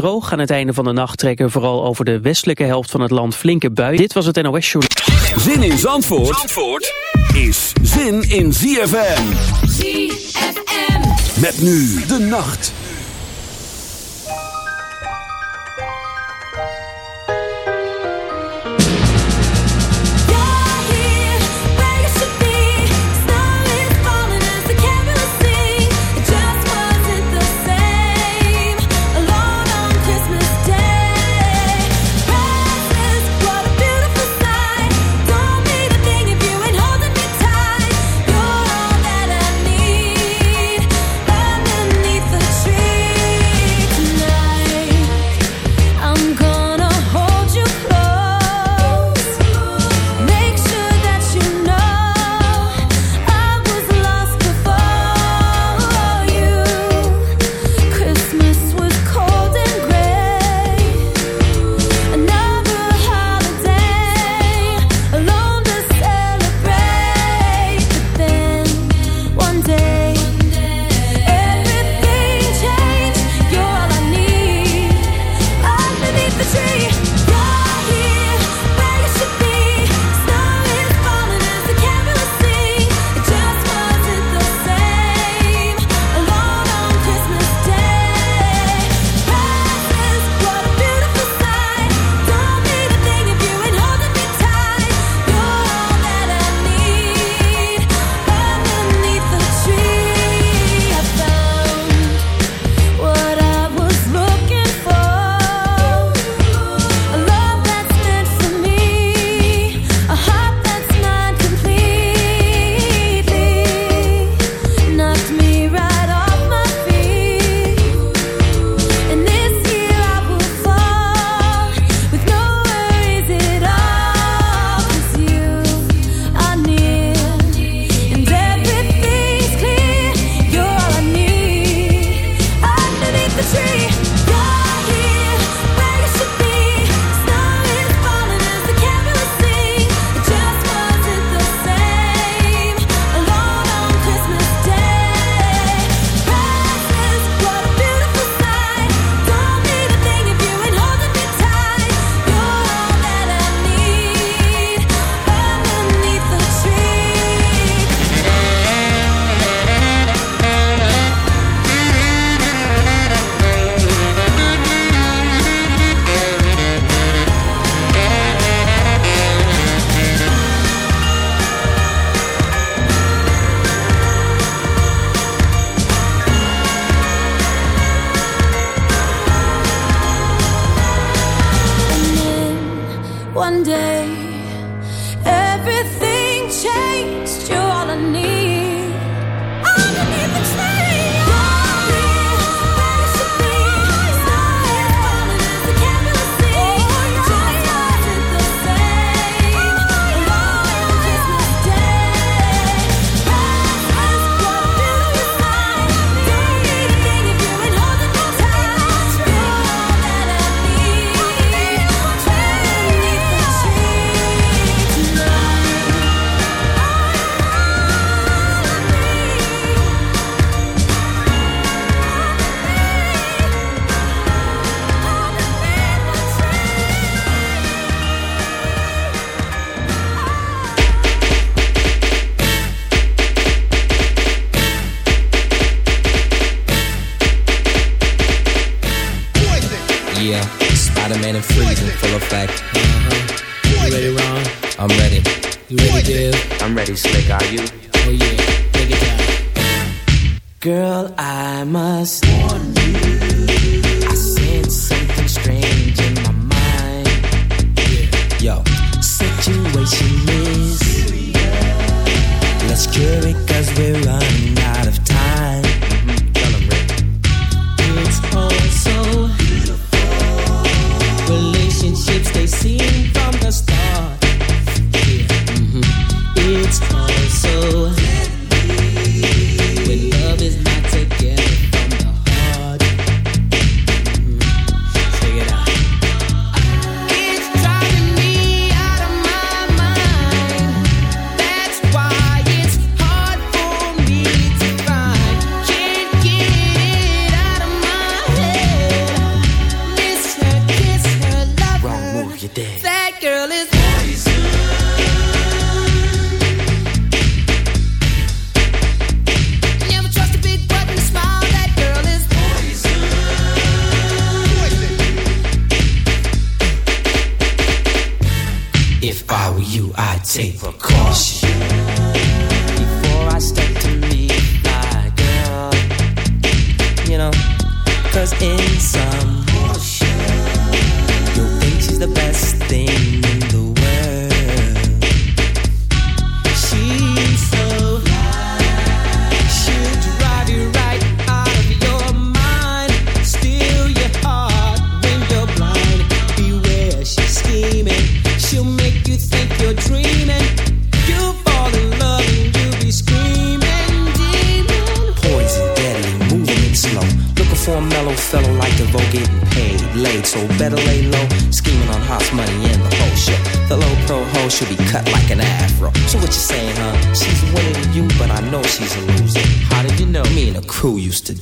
Droog aan het einde van de nacht trekken vooral over de westelijke helft van het land flinke buien. Dit was het NOS Journal. Zin in Zandvoort, Zandvoort is zin in ZFM. ZFM. Met nu de nacht.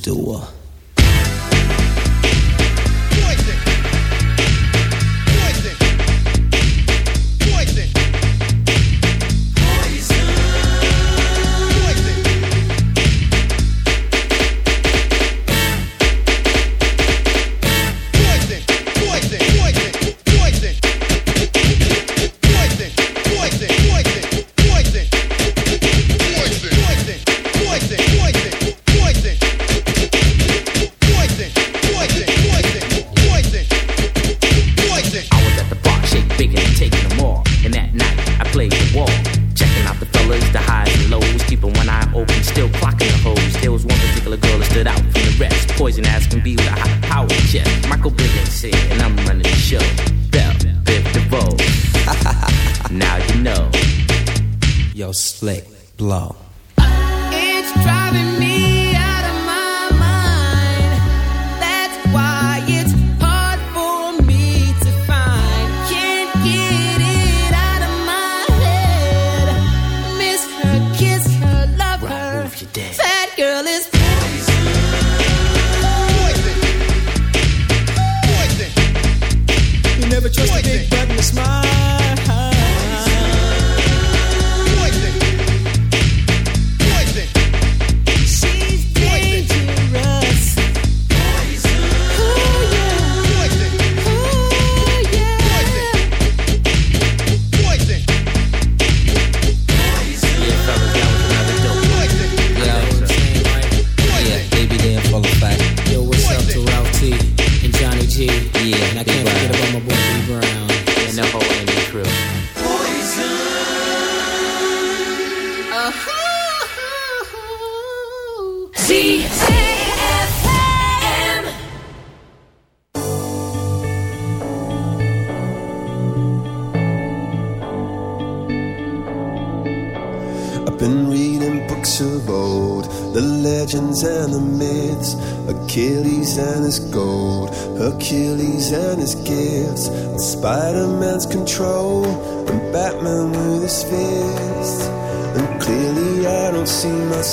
door.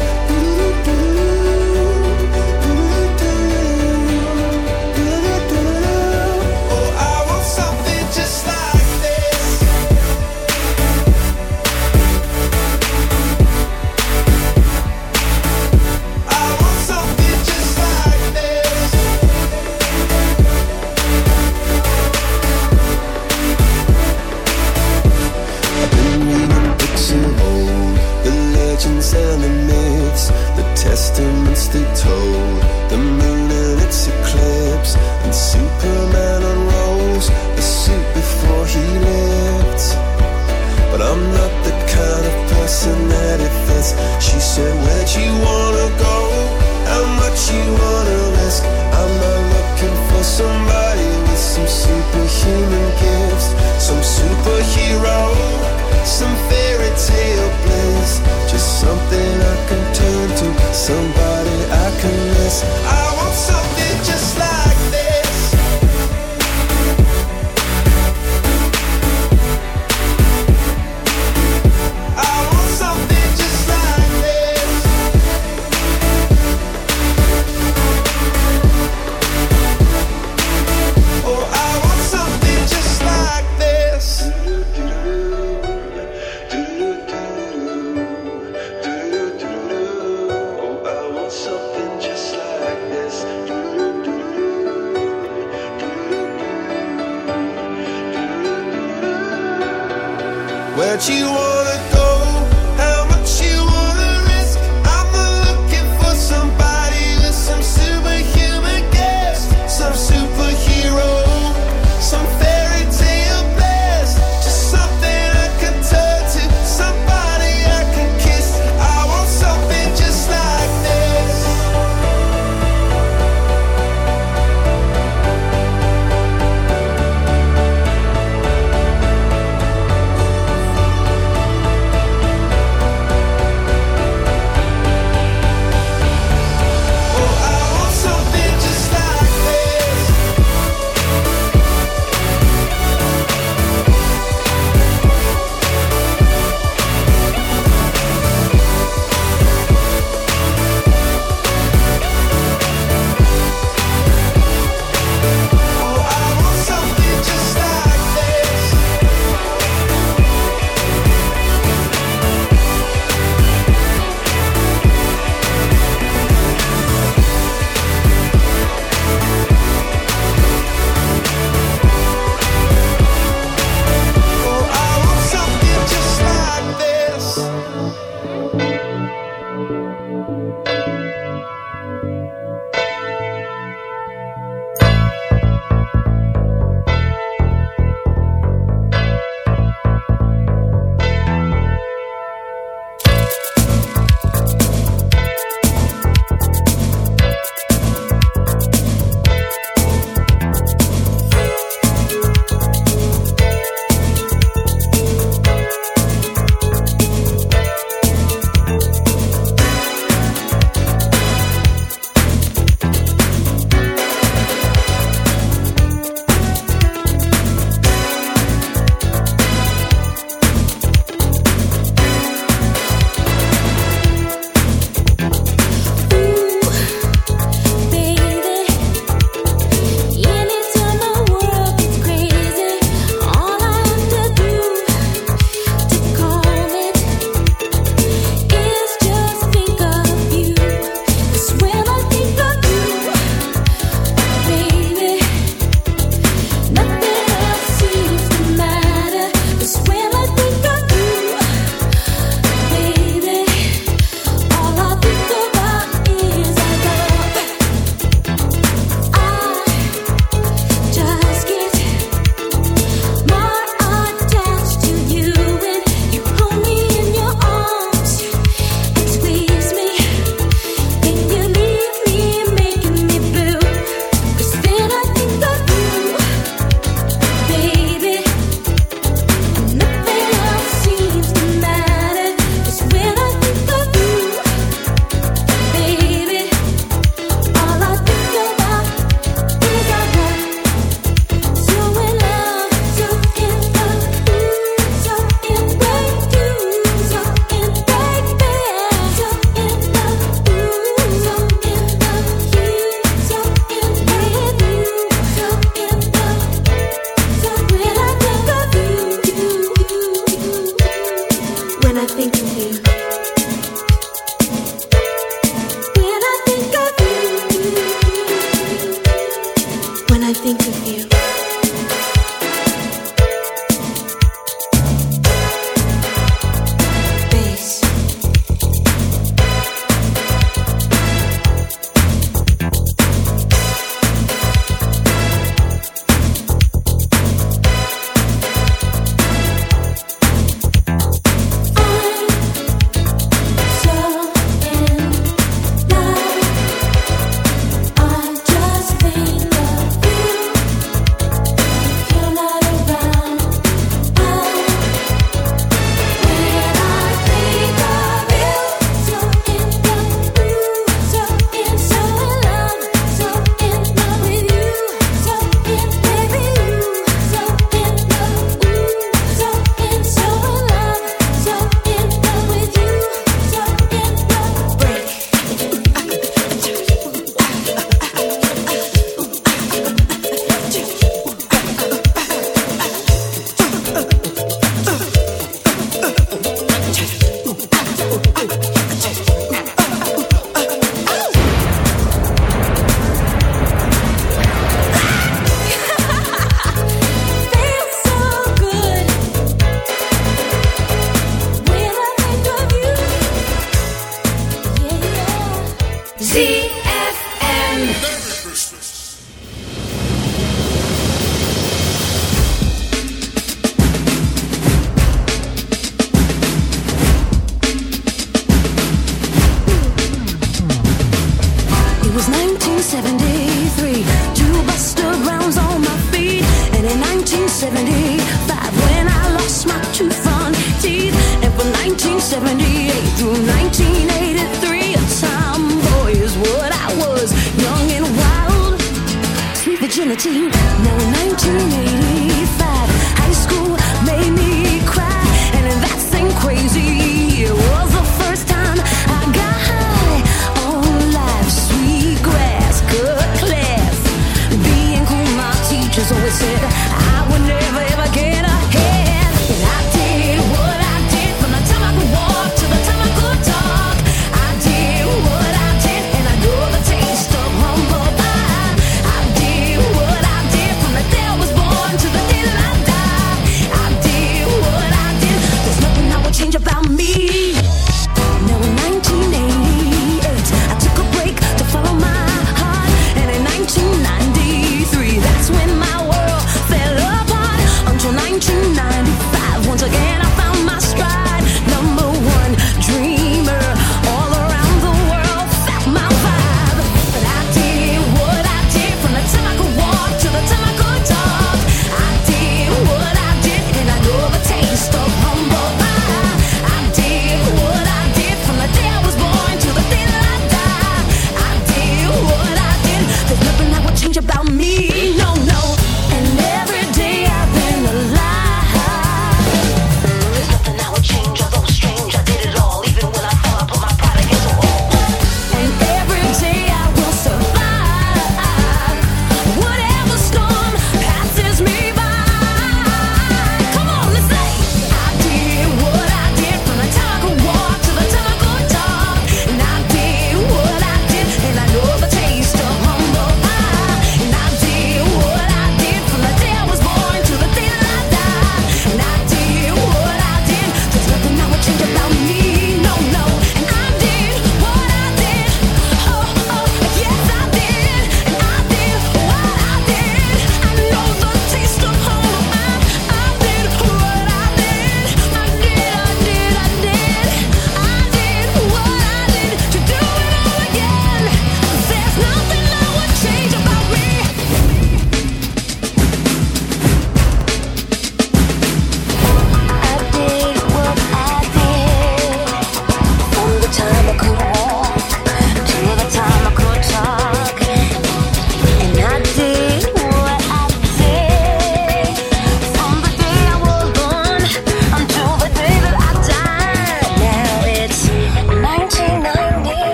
Podcast.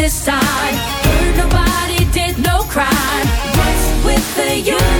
this time. Heard nobody did no crime. What's with the union?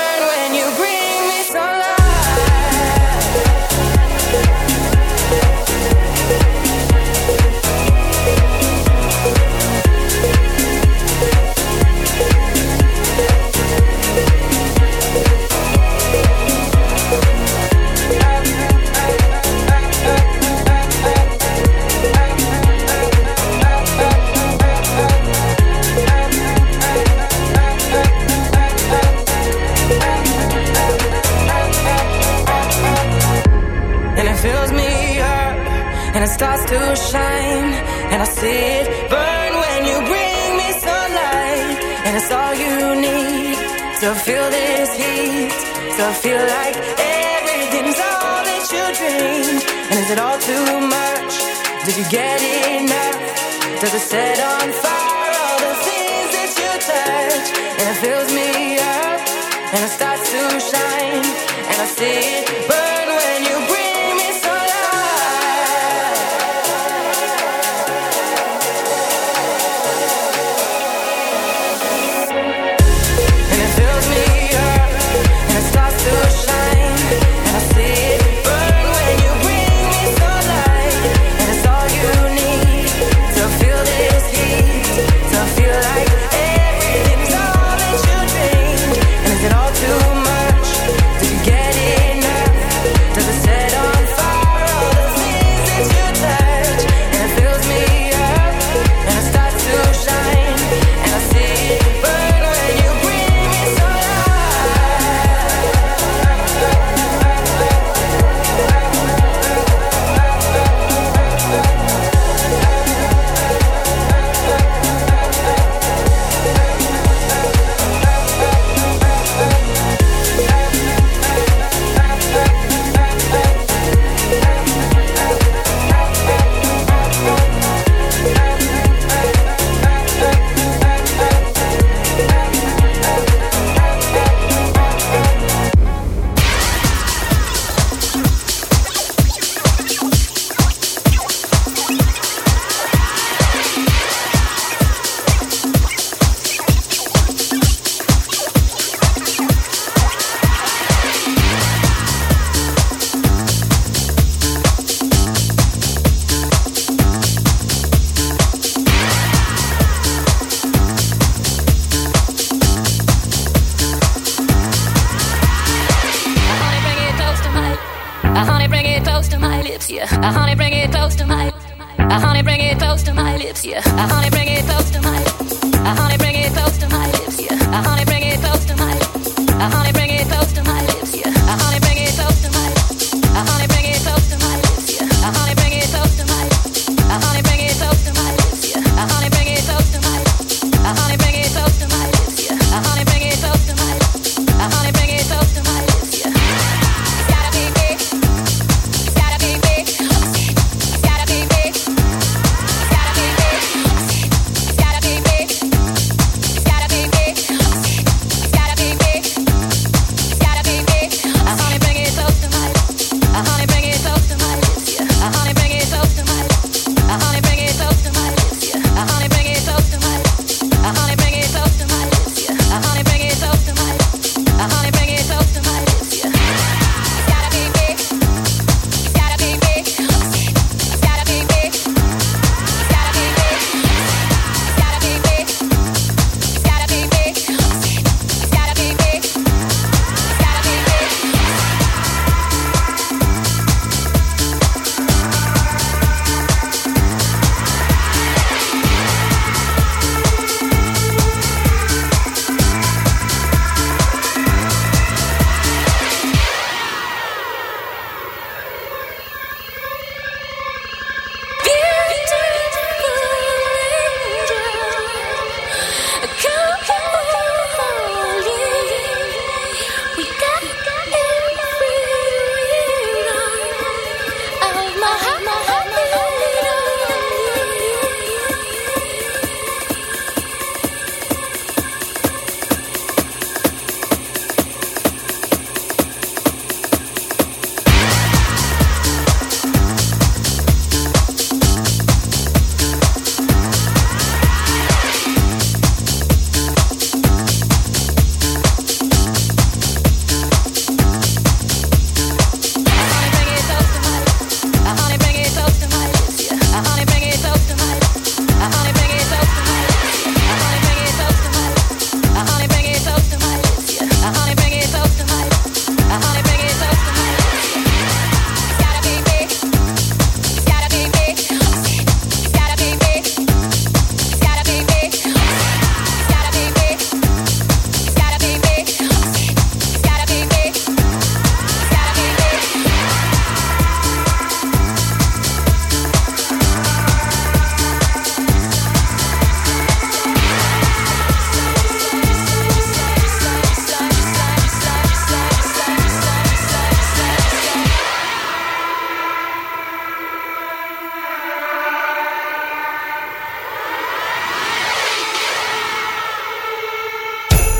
Did you get enough? Does it say?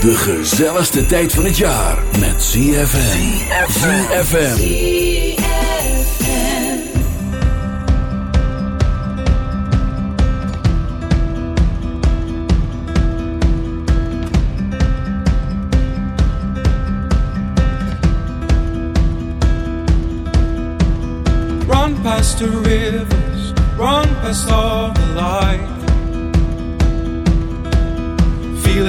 De gezelligste tijd van het jaar met ZFM. ZFM. Run past the rivers, run past all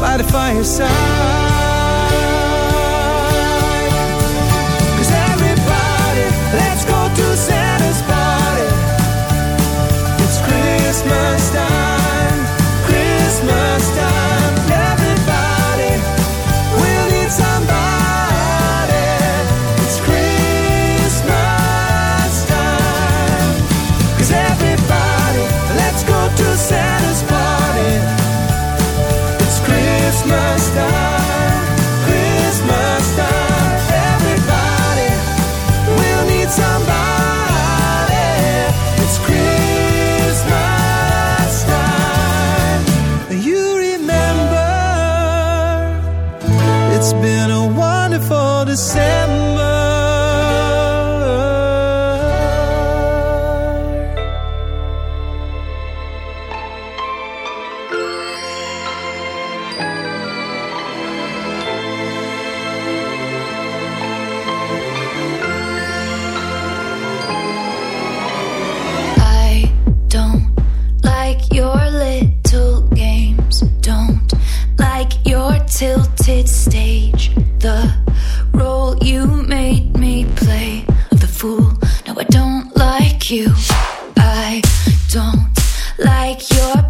by the fireside. you. I don't like your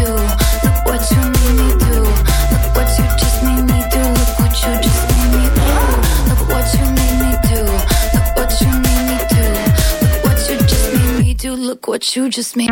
you just made.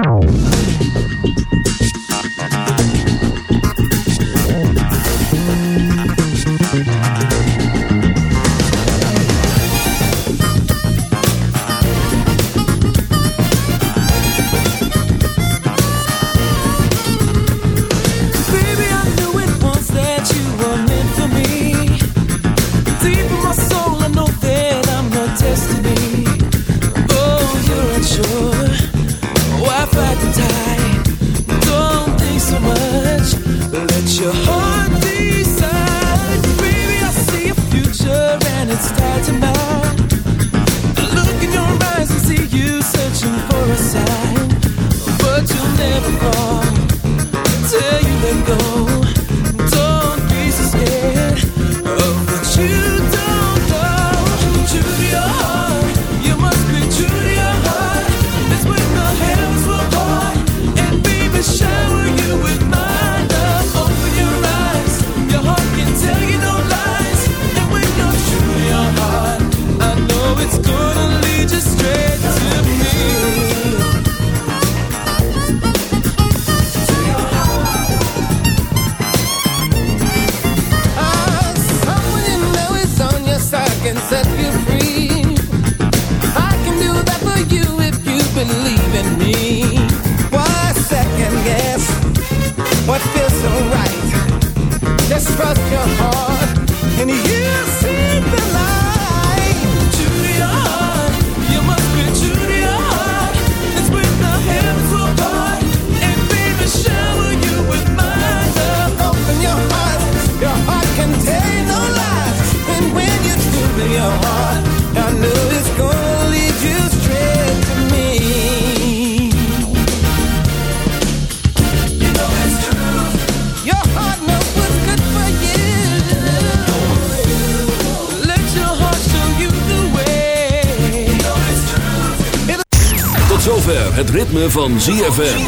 Van ZFM.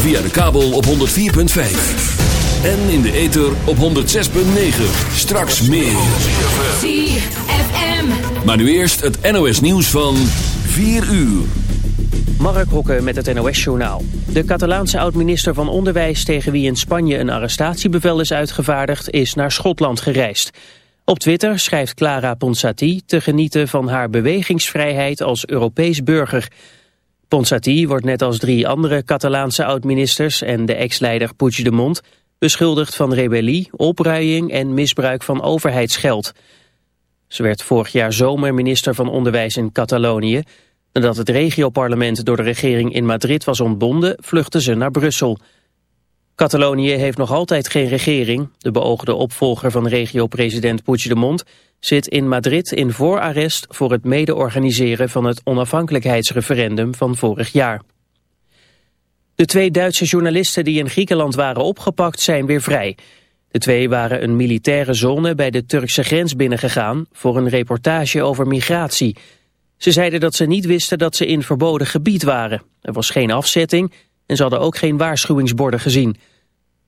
Via de kabel op 104.5. En in de ether op 106.9. Straks meer. ZFM. Maar nu eerst het NOS nieuws van 4 uur. Mark Hokke met het NOS-journaal. De Catalaanse oud-minister van Onderwijs tegen wie in Spanje een arrestatiebevel is uitgevaardigd, is naar Schotland gereisd. Op Twitter schrijft Clara Ponsati te genieten van haar bewegingsvrijheid als Europees burger. Ponsati wordt net als drie andere Catalaanse oud-ministers en de ex-leider Puigdemont beschuldigd van rebellie, opruiing en misbruik van overheidsgeld. Ze werd vorig jaar zomer minister van Onderwijs in Catalonië. Nadat het regioparlement door de regering in Madrid was ontbonden, vluchtte ze naar Brussel. Catalonië heeft nog altijd geen regering. De beoogde opvolger van regio-president Puigdemont zit in Madrid in voorarrest voor het mede-organiseren van het onafhankelijkheidsreferendum van vorig jaar. De twee Duitse journalisten die in Griekenland waren opgepakt zijn weer vrij. De twee waren een militaire zone bij de Turkse grens binnengegaan voor een reportage over migratie. Ze zeiden dat ze niet wisten dat ze in verboden gebied waren. Er was geen afzetting en ze hadden ook geen waarschuwingsborden gezien.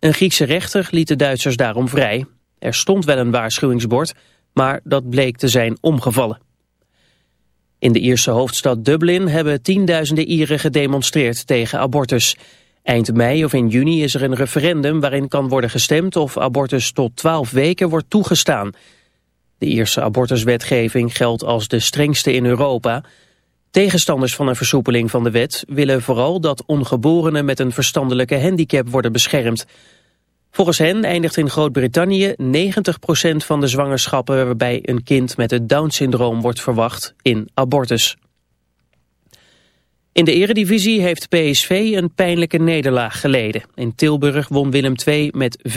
Een Griekse rechter liet de Duitsers daarom vrij. Er stond wel een waarschuwingsbord, maar dat bleek te zijn omgevallen. In de Ierse hoofdstad Dublin hebben tienduizenden Ieren gedemonstreerd tegen abortus. Eind mei of in juni is er een referendum waarin kan worden gestemd of abortus tot 12 weken wordt toegestaan. De Ierse abortuswetgeving geldt als de strengste in Europa. Tegenstanders van een versoepeling van de wet willen vooral dat ongeborenen met een verstandelijke handicap worden beschermd. Volgens hen eindigt in Groot-Brittannië 90% van de zwangerschappen waarbij een kind met het Down-syndroom wordt verwacht in abortus. In de eredivisie heeft PSV een pijnlijke nederlaag geleden. In Tilburg won Willem II met 5-0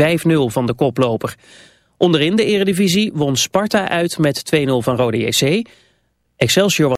van de koploper. Onderin de eredivisie won Sparta uit met 2-0 van Rode JC. Excelsior